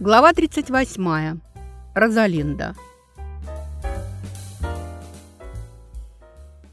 Глава 38. Розалинда.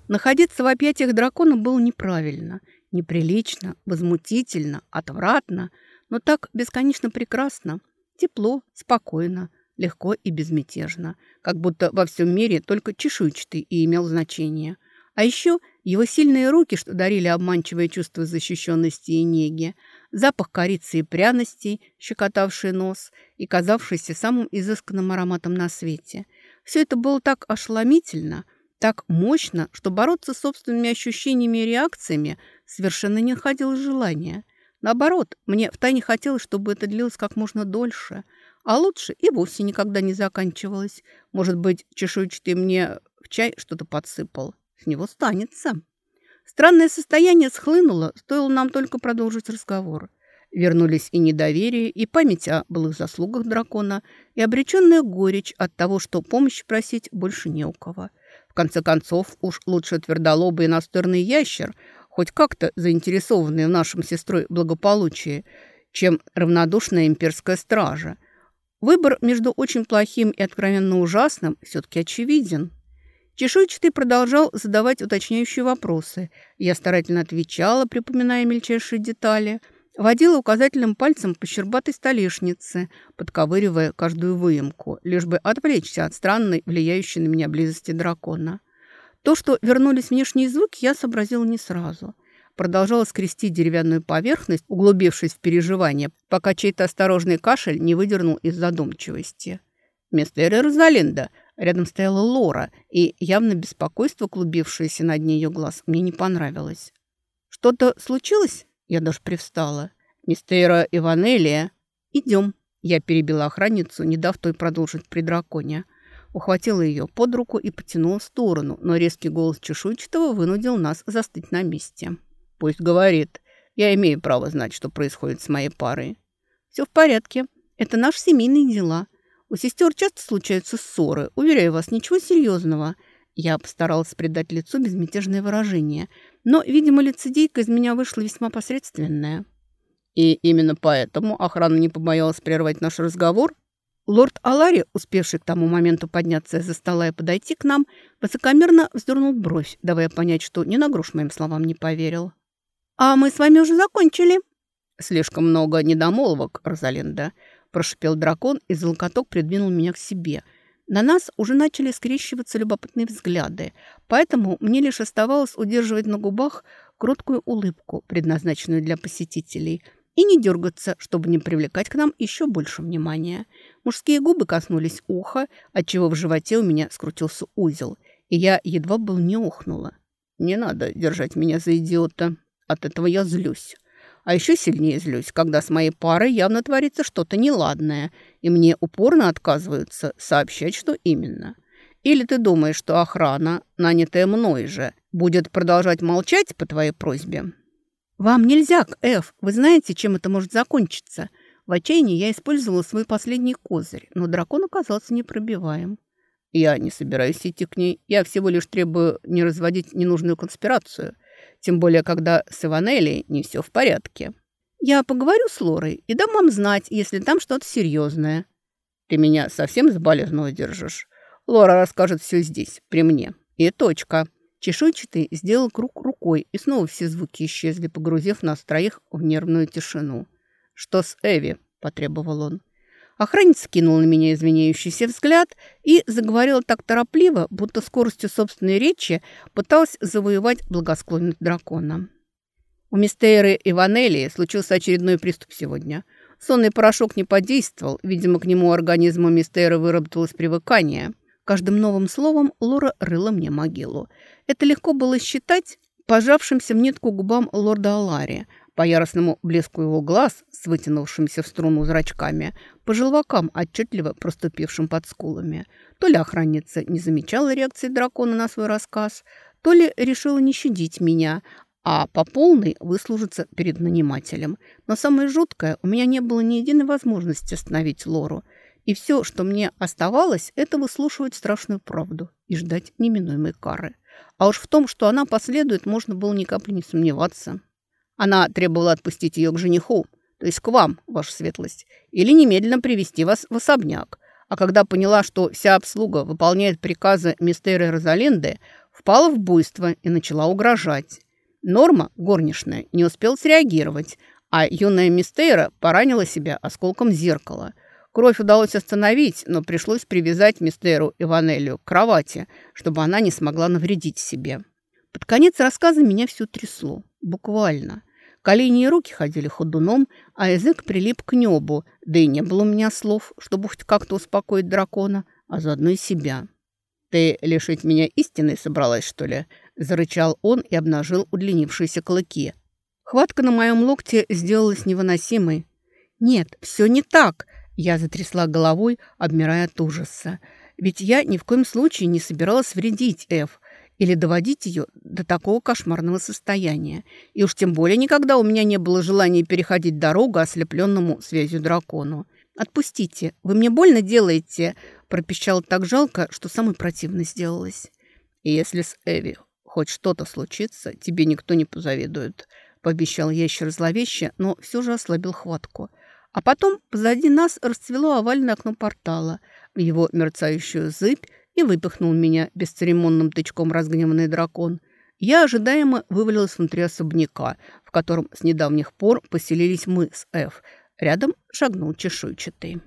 Находиться в объятиях дракона было неправильно, неприлично, возмутительно, отвратно, но так бесконечно прекрасно, тепло, спокойно, легко и безмятежно, как будто во всем мире только чешуйчатый и имел значение. А еще его сильные руки, что дарили обманчивое чувство защищенности и неги – запах корицы и пряностей, щекотавший нос и казавшийся самым изысканным ароматом на свете. Все это было так ошеломительно, так мощно, что бороться с собственными ощущениями и реакциями совершенно не находилось желания. Наоборот, мне втайне хотелось, чтобы это длилось как можно дольше, а лучше и вовсе никогда не заканчивалось. Может быть, чешуйчатый мне в чай что-то подсыпал. С него станется. Странное состояние схлынуло, стоило нам только продолжить разговор. Вернулись и недоверие, и память о былых заслугах дракона, и обреченная горечь от того, что помощь просить больше не у кого. В конце концов, уж лучше твердолобый и настырный ящер, хоть как-то заинтересованный в нашем сестрой благополучии, чем равнодушная имперская стража. Выбор между очень плохим и откровенно ужасным все-таки очевиден. Чешуйчатый продолжал задавать уточняющие вопросы. Я старательно отвечала, припоминая мельчайшие детали. Водила указательным пальцем по щербатой столешнице, подковыривая каждую выемку, лишь бы отвлечься от странной, влияющей на меня близости дракона. То, что вернулись внешние звуки, я сообразила не сразу. Продолжала скрести деревянную поверхность, углубившись в переживания, пока чей-то осторожный кашель не выдернул из задумчивости. «Мистер Розалинда!» Рядом стояла Лора, и явно беспокойство, клубившееся на дне ее глаз, мне не понравилось. «Что-то случилось?» Я даже привстала. «Мистера Иванелия?» «Идем». Я перебила охранницу, не дав той продолжить при драконе. Ухватила ее под руку и потянула в сторону, но резкий голос чешуйчатого вынудил нас застыть на месте. «Пусть говорит. Я имею право знать, что происходит с моей парой». «Все в порядке. Это наши семейные дела. У сестер часто случаются ссоры. Уверяю вас, ничего серьезного. Я постаралась придать лицу безмятежное выражение. Но, видимо, лицедейка из меня вышла весьма посредственная. И именно поэтому охрана не побоялась прервать наш разговор. Лорд Алари, успевший к тому моменту подняться из-за стола и подойти к нам, высокомерно вздернул бровь, давая понять, что ни на грош моим словам не поверил. «А мы с вами уже закончили?» «Слишком много недомолвок, Розалинда прошипел дракон, и золоток придвинул меня к себе. На нас уже начали скрещиваться любопытные взгляды, поэтому мне лишь оставалось удерживать на губах кроткую улыбку, предназначенную для посетителей, и не дергаться, чтобы не привлекать к нам еще больше внимания. Мужские губы коснулись уха, отчего в животе у меня скрутился узел, и я едва был не ухнула. «Не надо держать меня за идиота. От этого я злюсь». А еще сильнее злюсь, когда с моей парой явно творится что-то неладное, и мне упорно отказываются сообщать, что именно. Или ты думаешь, что охрана, нанятая мной же, будет продолжать молчать по твоей просьбе? Вам нельзя, Эф. Вы знаете, чем это может закончиться? В отчаянии я использовала свой последний козырь, но дракон оказался непробиваем. Я не собираюсь идти к ней. Я всего лишь требую не разводить ненужную конспирацию – тем более, когда с Иванелли не все в порядке. Я поговорю с Лорой и дам вам знать, если там что-то серьезное. Ты меня совсем с болезного держишь? Лора расскажет все здесь, при мне. И точка. Чешуйчатый сделал круг рукой, и снова все звуки исчезли, погрузив нас троих в нервную тишину. «Что с Эви?» – потребовал он. Охранница кинул на меня извиняющийся взгляд и заговорила так торопливо, будто скоростью собственной речи пыталась завоевать благосклонность дракона. У мистеры Иванелли случился очередной приступ сегодня. Сонный порошок не подействовал, видимо, к нему организму мистеры выработалось привыкание. Каждым новым словом Лора рыла мне могилу. Это легко было считать пожавшимся в нитку губам лорда Алари, по яростному блеску его глаз с вытянувшимися в струну зрачками, по желвакам, отчетливо проступившим под скулами. То ли охранница не замечала реакции дракона на свой рассказ, то ли решила не щадить меня, а по полной выслужиться перед нанимателем. Но самое жуткое, у меня не было ни единой возможности остановить Лору. И все, что мне оставалось, это выслушивать страшную правду и ждать неминуемой кары. А уж в том, что она последует, можно было ни капли не сомневаться. Она требовала отпустить ее к жениху, то есть к вам, ваша светлость, или немедленно привести вас в особняк. А когда поняла, что вся обслуга выполняет приказы мистеры Розалинды, впала в буйство и начала угрожать. Норма, горничная, не успел среагировать, а юная мистейра поранила себя осколком зеркала. Кровь удалось остановить, но пришлось привязать мистеру Иванелию к кровати, чтобы она не смогла навредить себе. Под конец рассказа меня все трясло. Буквально. Колени и руки ходили ходуном, а язык прилип к небу, да и не было у меня слов, чтобы хоть как-то успокоить дракона, а заодно и себя. «Ты лишить меня истины собралась, что ли?» – зарычал он и обнажил удлинившиеся клыки. Хватка на моем локте сделалась невыносимой. «Нет, все не так!» – я затрясла головой, обмирая от ужаса. «Ведь я ни в коем случае не собиралась вредить Эв или доводить ее до такого кошмарного состояния. И уж тем более никогда у меня не было желания переходить дорогу ослепленному связью дракону. «Отпустите, вы мне больно делаете», – пропищал так жалко, что самой противно сделалось. «И если с Эви хоть что-то случится, тебе никто не позавидует», – пообещал ящер зловеще, но все же ослабил хватку. А потом позади нас расцвело овальное окно портала. В его мерцающую зыбь и выпихнул меня бесцеремонным тычком разгневанный дракон. Я ожидаемо вывалилась внутри особняка, в котором с недавних пор поселились мы с Эф. Рядом шагнул чешуйчатый.